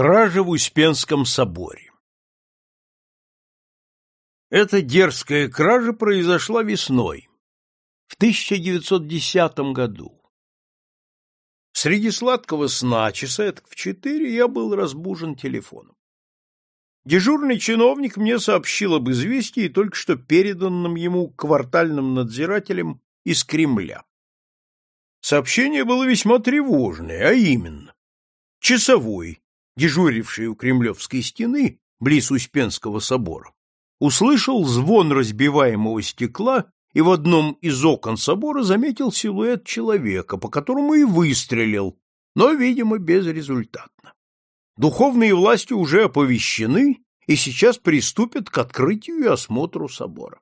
Кража в Успенском соборе Эта дерзкая кража произошла весной, в 1910 году. Среди сладкого сна, часа в четыре, я был разбужен телефоном. Дежурный чиновник мне сообщил об известии, только что переданном ему квартальным надзирателем из Кремля. Сообщение было весьма тревожное, а именно, часовой, дежуривший у Кремлевской стены, близ Успенского собора, услышал звон разбиваемого стекла и в одном из окон собора заметил силуэт человека, по которому и выстрелил, но, видимо, безрезультатно. Духовные власти уже оповещены и сейчас приступят к открытию и осмотру собора.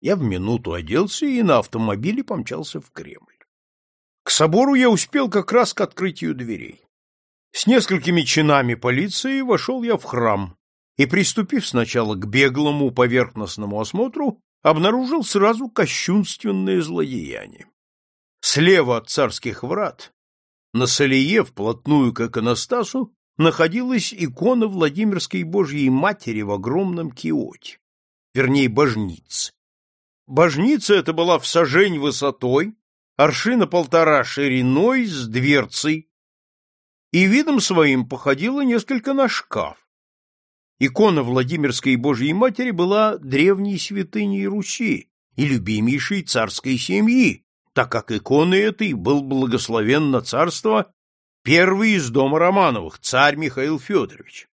Я в минуту оделся и на автомобиле помчался в Кремль. К собору я успел как раз к открытию дверей. С несколькими чинами полиции вошел я в храм и, приступив сначала к беглому поверхностному осмотру, обнаружил сразу кощунственное злодеяние. Слева от царских врат, на солие, вплотную к иконостасу, находилась икона Владимирской Божьей Матери в огромном киоте, вернее, божнице. Божница эта была в сажень высотой, аршина полтора шириной с дверцей, и видом своим походила несколько на шкаф. Икона Владимирской Божьей Матери была древней святыней Руси и любимейшей царской семьи, так как иконой этой был благословен на царство первый из дома Романовых, царь Михаил Федорович.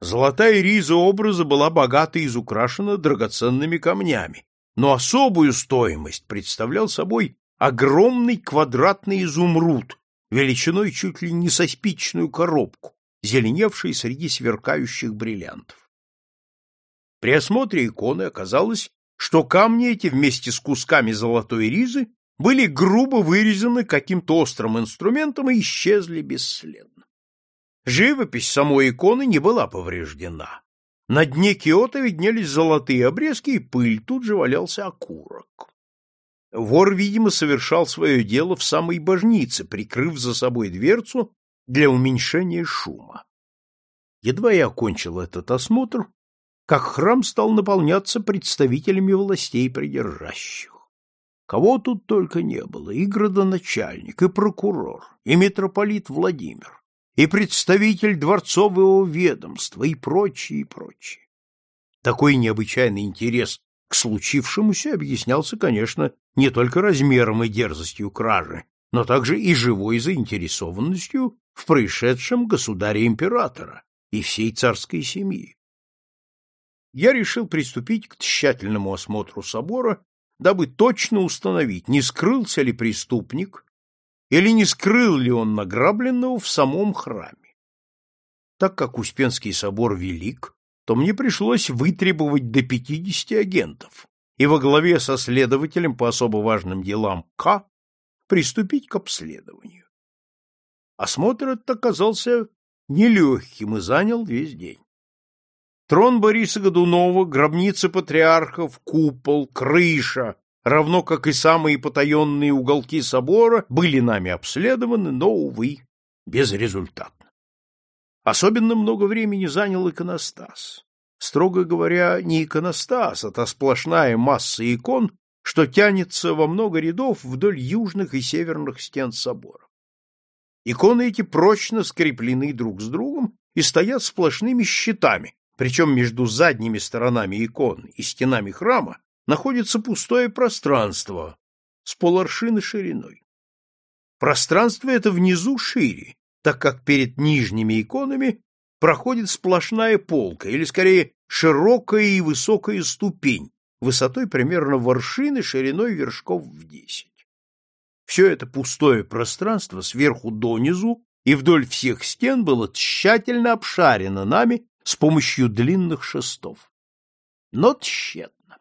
Золотая риза образа была богато изукрашена драгоценными камнями, но особую стоимость представлял собой огромный квадратный изумруд, величиной чуть ли не со спичную коробку, зеленевший среди сверкающих бриллиантов. При осмотре иконы оказалось, что камни эти вместе с кусками золотой ризы были грубо вырезаны каким-то острым инструментом и исчезли бесследно. Живопись самой иконы не была повреждена. На дне киота виднелись золотые обрезки, и пыль, тут же валялся окурок. Вор, видимо, совершал свое дело в самой божнице, прикрыв за собой дверцу для уменьшения шума. Едва я окончил этот осмотр, как храм стал наполняться представителями властей придержащих. Кого тут только не было, и градоначальник, и прокурор, и митрополит Владимир, и представитель дворцового ведомства, и прочие, и прочие. Такой необычайный интерес к случившемуся объяснялся, конечно, не только размером и дерзостью кражи, но также и живой заинтересованностью в происшедшем государя-императора и всей царской семьи. Я решил приступить к тщательному осмотру собора, дабы точно установить, не скрылся ли преступник или не скрыл ли он награбленного в самом храме. Так как Успенский собор велик, то мне пришлось вытребовать до 50 агентов и во главе со следователем по особо важным делам К приступить к обследованию. Осмотр этот оказался нелегким и занял весь день. Трон Бориса Годунова, гробница патриархов, купол, крыша, равно как и самые потаенные уголки собора, были нами обследованы, но, увы, безрезультатно. Особенно много времени занял иконостас. Строго говоря, не иконостас, а та сплошная масса икон, что тянется во много рядов вдоль южных и северных стен собора. Иконы эти прочно скреплены друг с другом и стоят сплошными щитами, причем между задними сторонами икон и стенами храма находится пустое пространство с поларшины шириной. Пространство это внизу шире, так как перед нижними иконами проходит сплошная полка, или скорее широкая и высокая ступень, высотой примерно в аршины, шириной вершков в десять. Все это пустое пространство сверху донизу и вдоль всех стен было тщательно обшарено нами с помощью длинных шестов. Но тщетно.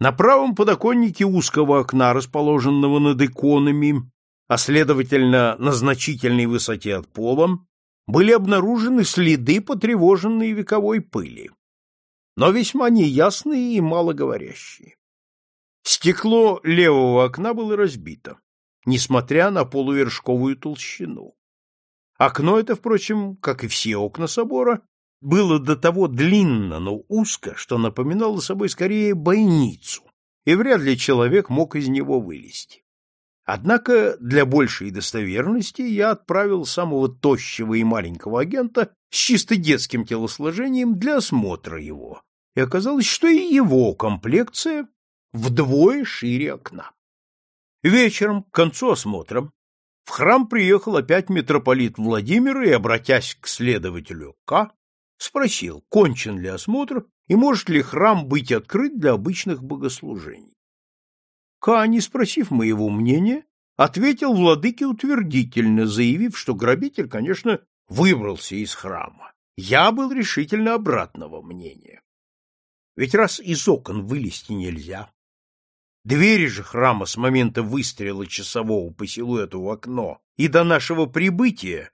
На правом подоконнике узкого окна, расположенного над иконами, а следовательно на значительной высоте от пола, были обнаружены следы потревоженной вековой пыли, но весьма неясные и малоговорящие. Стекло левого окна было разбито, несмотря на полувершковую толщину. Окно это, впрочем, как и все окна собора, было до того длинно, но узко, что напоминало собой скорее бойницу, и вряд ли человек мог из него вылезти. Однако для большей достоверности я отправил самого тощего и маленького агента с чисто детским телосложением для осмотра его, и оказалось, что и его комплекция вдвое шире окна. Вечером, к концу осмотра, в храм приехал опять митрополит Владимир и, обратясь к следователю К, спросил, кончен ли осмотр и может ли храм быть открыт для обычных богослужений. Ка, не спросив моего мнения, ответил владыке утвердительно, заявив, что грабитель, конечно, выбрался из храма. Я был решительно обратного мнения. Ведь раз из окон вылезти нельзя, двери же храма с момента выстрела часового по силуэту в окно и до нашего прибытия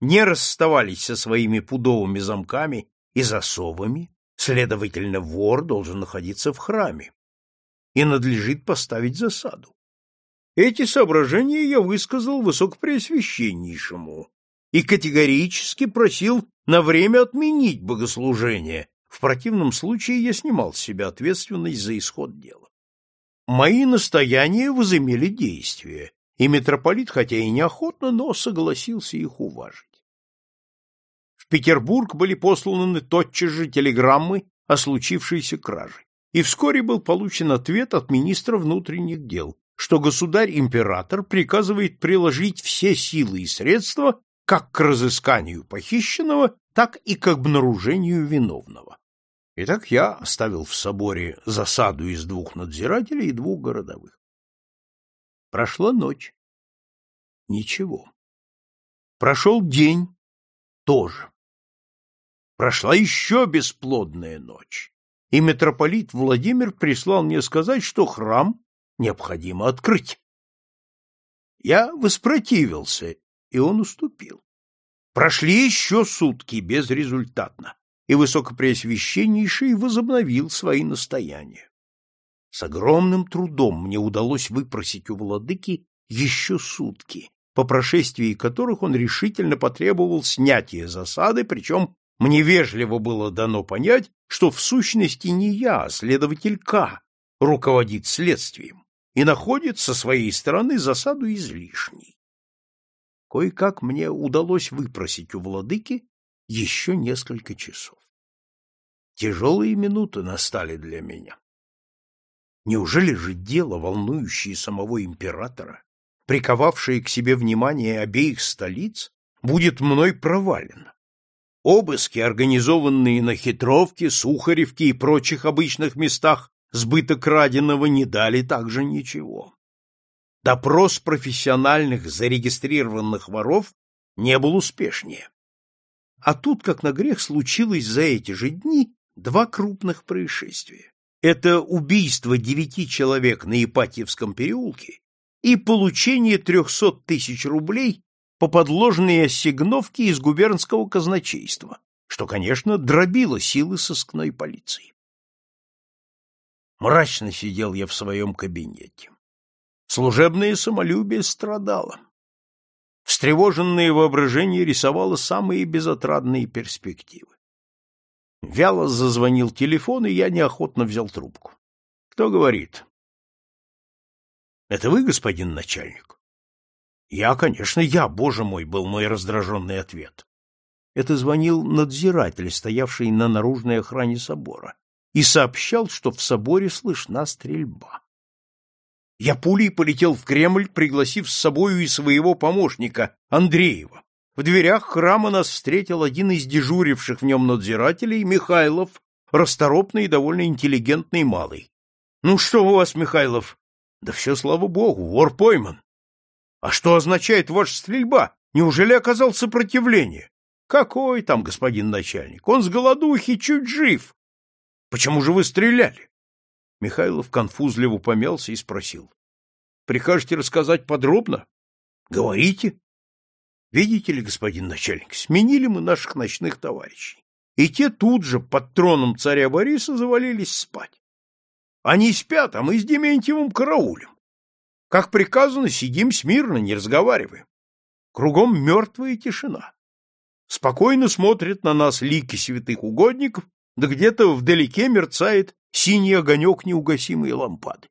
не расставались со своими пудовыми замками и засовами, следовательно, вор должен находиться в храме и надлежит поставить засаду. Эти соображения я высказал высокопреосвященнейшему и категорически просил на время отменить богослужение, в противном случае я снимал с себя ответственность за исход дела. Мои настояния возымели действие, и митрополит, хотя и неохотно, но согласился их уважить. Петербург были посланы тотчас же телеграммы о случившейся краже, и вскоре был получен ответ от министра внутренних дел, что государь-император приказывает приложить все силы и средства как к разысканию похищенного, так и к обнаружению виновного. Итак, я оставил в соборе засаду из двух надзирателей и двух городовых. Прошла ночь. Ничего. Прошел день. Тоже. Прошла еще бесплодная ночь, и митрополит Владимир прислал мне сказать, что храм необходимо открыть. Я воспротивился, и он уступил. Прошли еще сутки безрезультатно, и Высокопреосвященнейший возобновил свои настояния. С огромным трудом мне удалось выпросить у владыки еще сутки, по прошествии которых он решительно потребовал снятия засады, причем мне вежливо было дано понять, что в сущности не я, а следователь К, руководит следствием и находит со своей стороны засаду излишней. Кое-как мне удалось выпросить у владыки еще несколько часов. Тяжелые минуты настали для меня. Неужели же дело, волнующее самого императора, приковавшее к себе внимание обеих столиц, будет мной провалено? Обыски, организованные на Хитровке, Сухаревке и прочих обычных местах сбыта краденого, не дали также ничего. Допрос профессиональных зарегистрированных воров не был успешнее. А тут, как на грех, случилось за эти же дни два крупных происшествия. Это убийство девяти человек на Ипатьевском переулке и получение трехсот тысяч рублей по подложные ассигновки из губернского казначейства, что, конечно, дробило силы сыскной полиции. Мрачно сидел я в своем кабинете. Служебное самолюбие страдало. Встревоженное воображение рисовало самые безотрадные перспективы. Вяло зазвонил телефон, и я неохотно взял трубку. Кто говорит? — Это вы, господин начальник? Я, конечно, я, боже мой, был мой раздраженный ответ. Это звонил надзиратель, стоявший на наружной охране собора, и сообщал, что в соборе слышна стрельба. Я пулей полетел в Кремль, пригласив с собою и своего помощника, Андреева. В дверях храма нас встретил один из дежуривших в нем надзирателей, Михайлов, расторопный и довольно интеллигентный малый. — Ну что у вас, Михайлов? — Да все, слава богу, вор пойман. А что означает ваша стрельба? Неужели оказал сопротивление? Какой там, господин начальник? Он с голодухи чуть жив. Почему же вы стреляли? Михайлов конфузливо помялся и спросил. Прикажете рассказать подробно? Говорите. Видите ли, господин начальник, сменили мы наших ночных товарищей. И те тут же под троном царя Бориса завалились спать. Они спят, а мы с Дементьевым караулем. Как приказано, сидим смирно, не разговариваем. Кругом мертвая тишина. Спокойно смотрят на нас лики святых угодников, да где-то вдалеке мерцает синий огонек неугасимой лампады.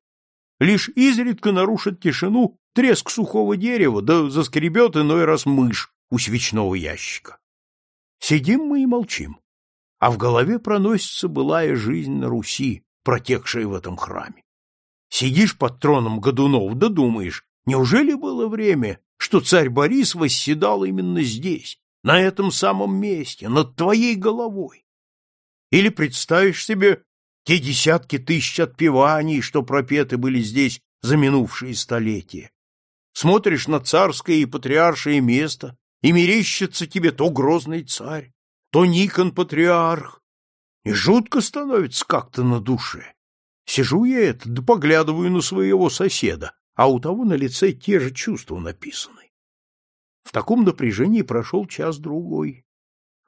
Лишь изредка нарушит тишину треск сухого дерева, да заскребет иной раз мышь у свечного ящика. Сидим мы и молчим, а в голове проносится былая жизнь на Руси, протекшая в этом храме. Сидишь под троном Годунов, да думаешь, неужели было время, что царь Борис восседал именно здесь, на этом самом месте, над твоей головой? Или представишь себе те десятки тысяч отпеваний, что пропеты были здесь за минувшие столетия? Смотришь на царское и патриаршее место, и мерещится тебе то грозный царь, то Никон патриарх, и жутко становится как-то на душе. Сижу я это, да поглядываю на своего соседа, а у того на лице те же чувства написаны. В таком напряжении прошел час-другой,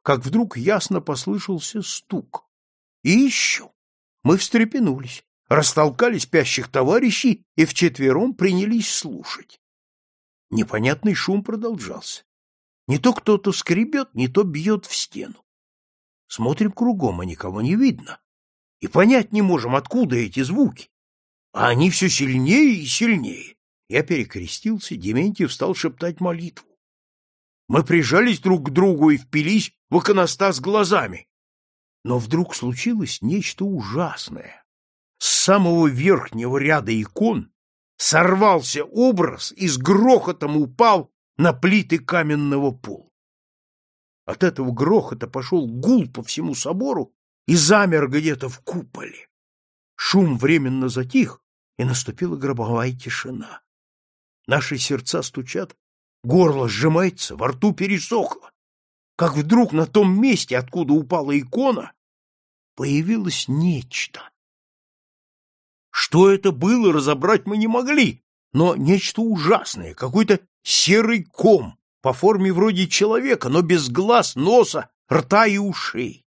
как вдруг ясно послышался стук. И еще. Мы встрепенулись, растолкали спящих товарищей и вчетвером принялись слушать. Непонятный шум продолжался. Не то кто-то скребет, не то бьет в стену. Смотрим кругом, а никого не видно. И понять не можем, откуда эти звуки. А они все сильнее и сильнее. Я перекрестился, Дементьев стал шептать молитву. Мы прижались друг к другу и впились в иконостас глазами. Но вдруг случилось нечто ужасное. С самого верхнего ряда икон сорвался образ и с грохотом упал на плиты каменного пола. От этого грохота пошел гул по всему собору и замер где-то в куполе. Шум временно затих, и наступила гробовая тишина. Наши сердца стучат, горло сжимается, во рту пересохло. Как вдруг на том месте, откуда упала икона, появилось нечто. Что это было, разобрать мы не могли, но нечто ужасное, какой-то серый ком, по форме вроде человека, но без глаз, носа, рта и ушей.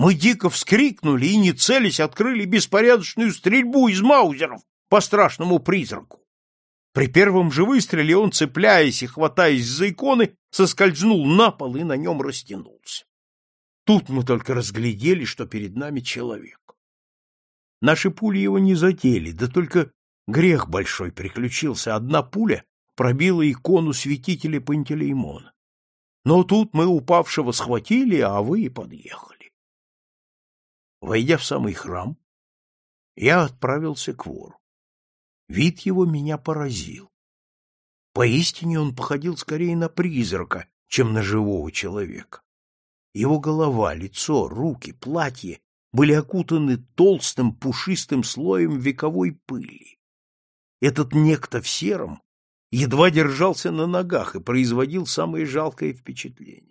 Мы дико вскрикнули и, не целясь, открыли беспорядочную стрельбу из маузеров по страшному призраку. При первом же выстреле он, цепляясь и хватаясь за иконы, соскользнул на пол и на нем растянулся. Тут мы только разглядели, что перед нами человек. Наши пули его не задели, да только грех большой приключился. Одна пуля пробила икону святителя Пантелеймона. Но тут мы упавшего схватили, а вы и подъехали. Войдя в самый храм, я отправился к вору. Вид его меня поразил. Поистине он походил скорее на призрака, чем на живого человека. Его голова, лицо, руки, платье были окутаны толстым пушистым слоем вековой пыли. Этот некто в сером едва держался на ногах и производил самое жалкое впечатление.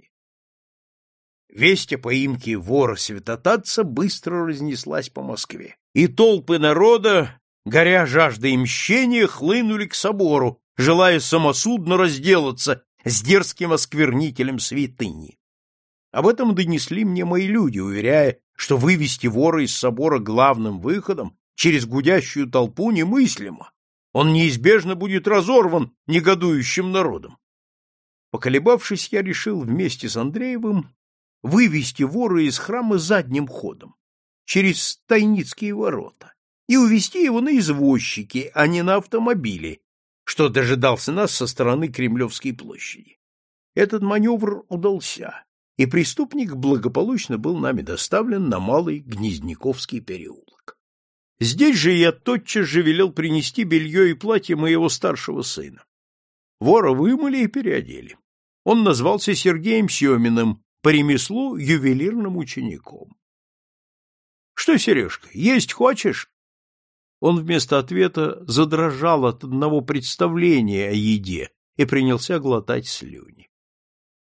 Весть о поимке вора святотатца быстро разнеслась по Москве, и толпы народа, горя жаждой мщения, хлынули к собору, желая самосудно разделаться с дерзким осквернителем святыни. Об этом донесли мне мои люди, уверяя, что вывести вора из собора главным выходом через гудящую толпу немыслимо. Он неизбежно будет разорван негодующим народом. Поколебавшись, я решил вместе с Андреевым вывести вора из храма задним ходом, через Тайницкие ворота, и увести его на извозчике, а не на автомобиле, что дожидался нас со стороны Кремлевской площади. Этот маневр удался и преступник благополучно был нами доставлен на Малый Гнездниковский переулок. Здесь же я тотчас же велел принести белье и платье моего старшего сына. Вора вымыли и переодели. Он назвался Сергеем Семиным, по ремеслу ювелирным учеником. — Что, Сережка, есть хочешь? Он вместо ответа задрожал от одного представления о еде и принялся глотать слюни.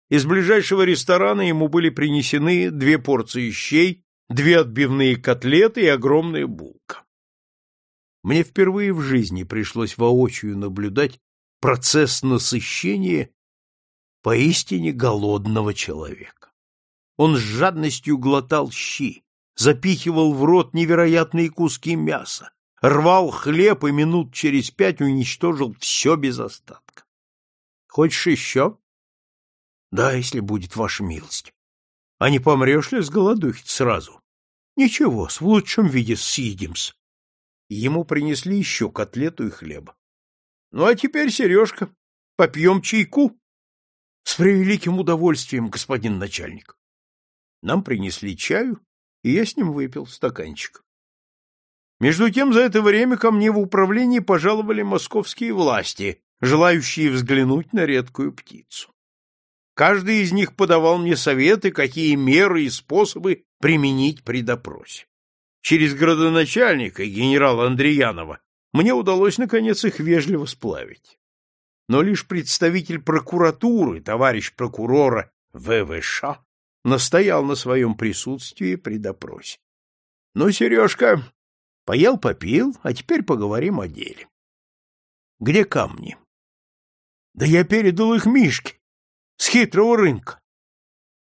Из ближайшего ресторана ему были принесены две порции щей, две отбивные котлеты и огромная булка. Мне впервые в жизни пришлось воочию наблюдать процесс насыщения поистине голодного человека. Он с жадностью глотал щи, запихивал в рот невероятные куски мяса, рвал хлеб и минут через пять уничтожил все без остатка. — Хочешь еще? Да, если будет ваша милость. А не помрешь ли с голодухи сразу? Ничего, в лучшем виде съедим-с. Ему принесли еще котлету и хлеба. Ну, а теперь, Сережка, попьем чайку? С превеликим удовольствием, господин начальник. Нам принесли чаю, и я с ним выпил стаканчик. Между тем, за это время ко мне в управление пожаловали московские власти, желающие взглянуть на редкую птицу. Каждый из них подавал мне советы, какие меры и способы применить при допросе. Через градоначальника, генерала Андреянова, мне удалось, наконец, их вежливо сплавить. Но лишь представитель прокуратуры, товарищ прокурора ВВШ, настоял на своем присутствии при допросе. — Ну, Сережка, поел-попил, а теперь поговорим о деле. — Где камни? — Да я передал их Мишке, с хитрого рынка.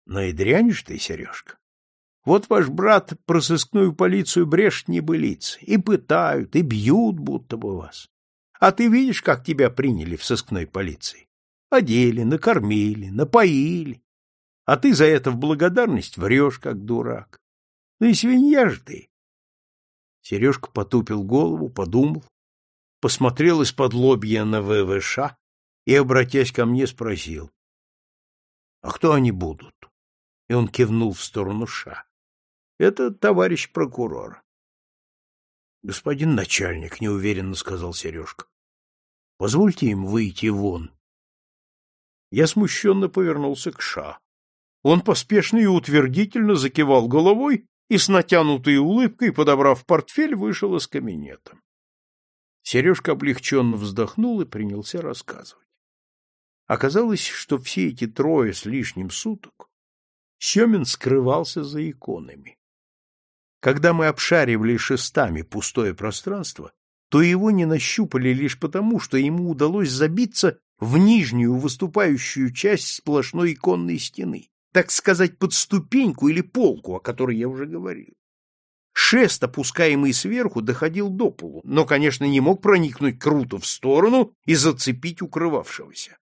Но и дрянешь ты, Сережка. Вот ваш брат про сыскную полицию брешет небылицы. И пытают, и бьют будто бы вас. А ты видишь, как тебя приняли в сыскной полиции? Одели, накормили, напоили. А ты за это в благодарность врешь, как дурак. Ну и свинья ж ты. Сережка потупил голову, подумал, посмотрел из-под лобья на ВВШ и, обратясь ко мне, спросил. А кто они будут? И он кивнул в сторону Ша. Это товарищ прокурор. Господин начальник, неуверенно сказал Сережка. Позвольте им выйти вон. Я смущенно повернулся к Ша. Он поспешно и утвердительно закивал головой и с натянутой улыбкой, подобрав портфель, вышел из кабинета. Сережка облегченно вздохнул и принялся рассказывать. Оказалось, что все эти трое с лишним суток Семин скрывался за иконами. Когда мы обшаривали шестами пустое пространство, то его не нащупали лишь потому, что ему удалось забиться в нижнюю выступающую часть сплошной иконной стены, так сказать, под ступеньку или полку, о которой я уже говорил. Шест, опускаемый сверху, доходил до полу, но, конечно, не мог проникнуть круто в сторону и зацепить укрывавшегося.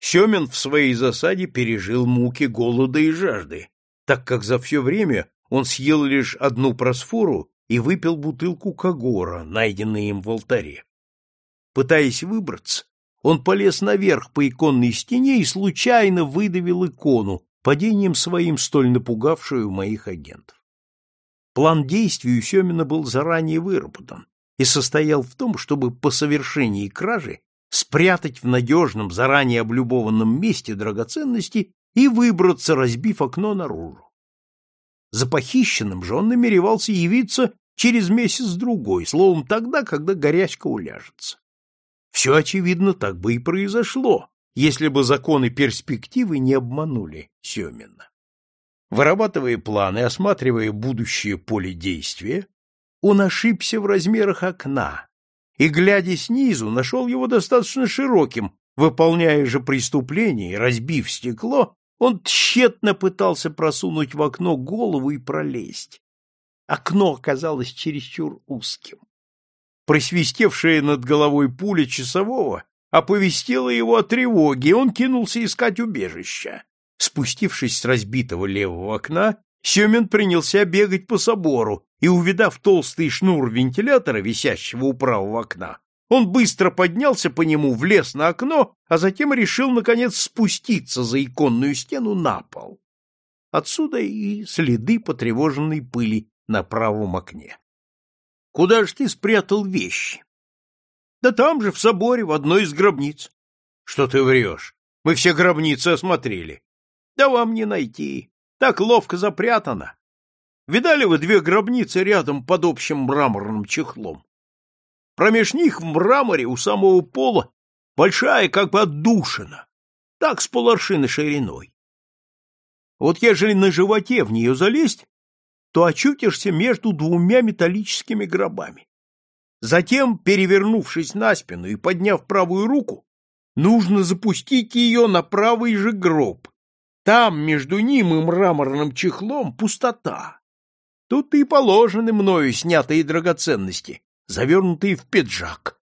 Семен в своей засаде пережил муки голода и жажды, так как за все время он съел лишь одну просфору и выпил бутылку кагора, найденной им в алтаре. Пытаясь выбраться, он полез наверх по иконной стене и случайно выдавил икону, падением своим столь напугавшую моих агентов. План действий у Семина был заранее выработан и состоял в том, чтобы по совершении кражи спрятать в надежном, заранее облюбованном месте драгоценности и выбраться, разбив окно наружу. За похищенным же он намеревался явиться через месяц-другой, словом, тогда, когда горячка уляжется. Все, очевидно, так бы и произошло, если бы законы перспективы не обманули Семина. Вырабатывая планы, осматривая будущее поле действия, он ошибся в размерах окна, и, глядя снизу, нашел его достаточно широким, выполняя же преступление, разбив стекло, он тщетно пытался просунуть в окно голову и пролезть. Окно оказалось чересчур узким. Просвистевшая над головой пуля часового оповестила его о тревоге, и он кинулся искать убежища. Спустившись с разбитого левого окна, Семен принялся бегать по собору, и, увидав толстый шнур вентилятора, висящего у правого окна, он быстро поднялся по нему, влез на окно, а затем решил, наконец, спуститься за иконную стену на пол. Отсюда и следы потревоженной пыли на правом окне. — Куда ж ты спрятал вещи? — Да там же, в соборе, в одной из гробниц. — Что ты врешь? Мы все гробницы осмотрели. — Да вам не найти. Так ловко запрятано. Видали вы две гробницы рядом под общим мраморным чехлом? Промеж них в мраморе у самого пола большая как бы отдушина, так с поларшины шириной. Вот ежели на животе в нее залезть, то очутишься между двумя металлическими гробами. Затем, перевернувшись на спину и подняв правую руку, нужно запустить ее на правый же гроб. Там между ним и мраморным чехлом пустота. Тут и положены мною снятые драгоценности, завернутые в пиджак.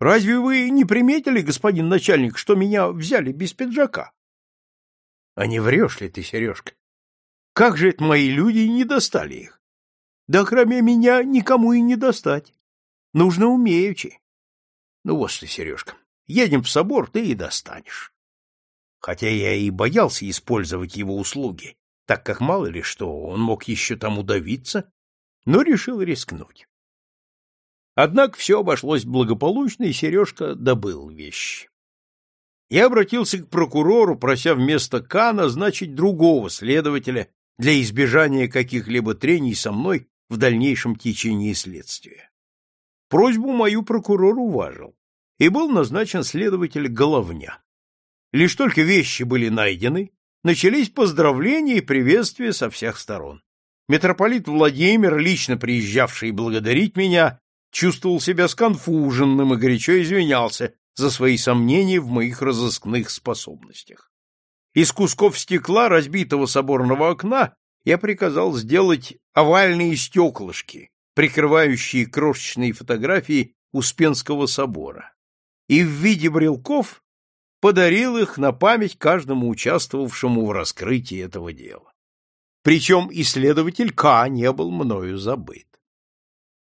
Разве вы не приметили, господин начальник, что меня взяли без пиджака? А не врешь ли ты, Сережка? Как же это мои люди не достали их? Да кроме меня никому и не достать. Нужно умеючи. Ну вот что, Сережка, едем в собор, ты и достанешь. Хотя я и боялся использовать его услуги, так как мало ли что, он мог еще там удавиться, но решил рискнуть. Однако все обошлось благополучно, и Сережка добыл вещи. Я обратился к прокурору, прося вместо К назначить другого следователя для избежания каких-либо трений со мной в дальнейшем течении следствия. Просьбу мою прокурор уважил, и был назначен следователь Головня. Лишь только вещи были найдены, начались поздравления и приветствия со всех сторон. Митрополит Владимир, лично приезжавший благодарить меня, чувствовал себя сконфуженным и горячо извинялся за свои сомнения в моих разыскных способностях. Из кусков стекла разбитого соборного окна я приказал сделать овальные стеклышки, прикрывающие крошечные фотографии Успенского собора, и в виде брелков подарил их на память каждому участвовавшему в раскрытии этого дела. Причем исследователь К не был мною забыт.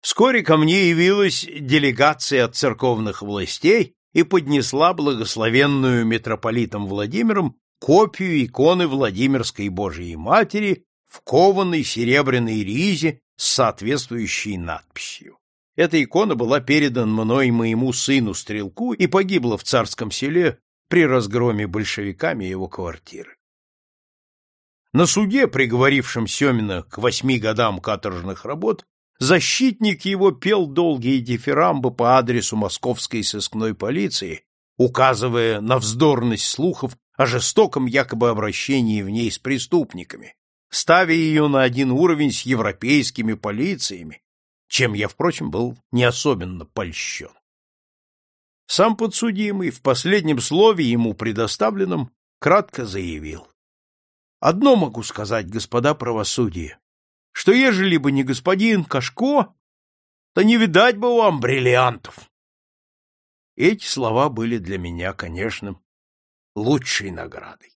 Вскоре ко мне явилась делегация от церковных властей и поднесла благословенную митрополитом Владимиром копию иконы Владимирской Божией Матери в кованой серебряной ризе с соответствующей надписью. Эта икона была передана мной моему сыну-стрелку и погибла в царском селе при разгроме большевиками его квартиры. На суде, приговорившем Семина к восьми годам каторжных работ, защитник его пел долгие дифирамбы по адресу московской сыскной полиции, указывая на вздорность слухов о жестоком якобы обращении в ней с преступниками, ставя ее на один уровень с европейскими полициями, чем я, впрочем, был не особенно польщен. Сам подсудимый в последнем слове ему предоставленном кратко заявил. Одно могу сказать, господа правосудие, что ежели бы не господин Кашко, то не видать бы вам бриллиантов. Эти слова были для меня, конечно, лучшей наградой.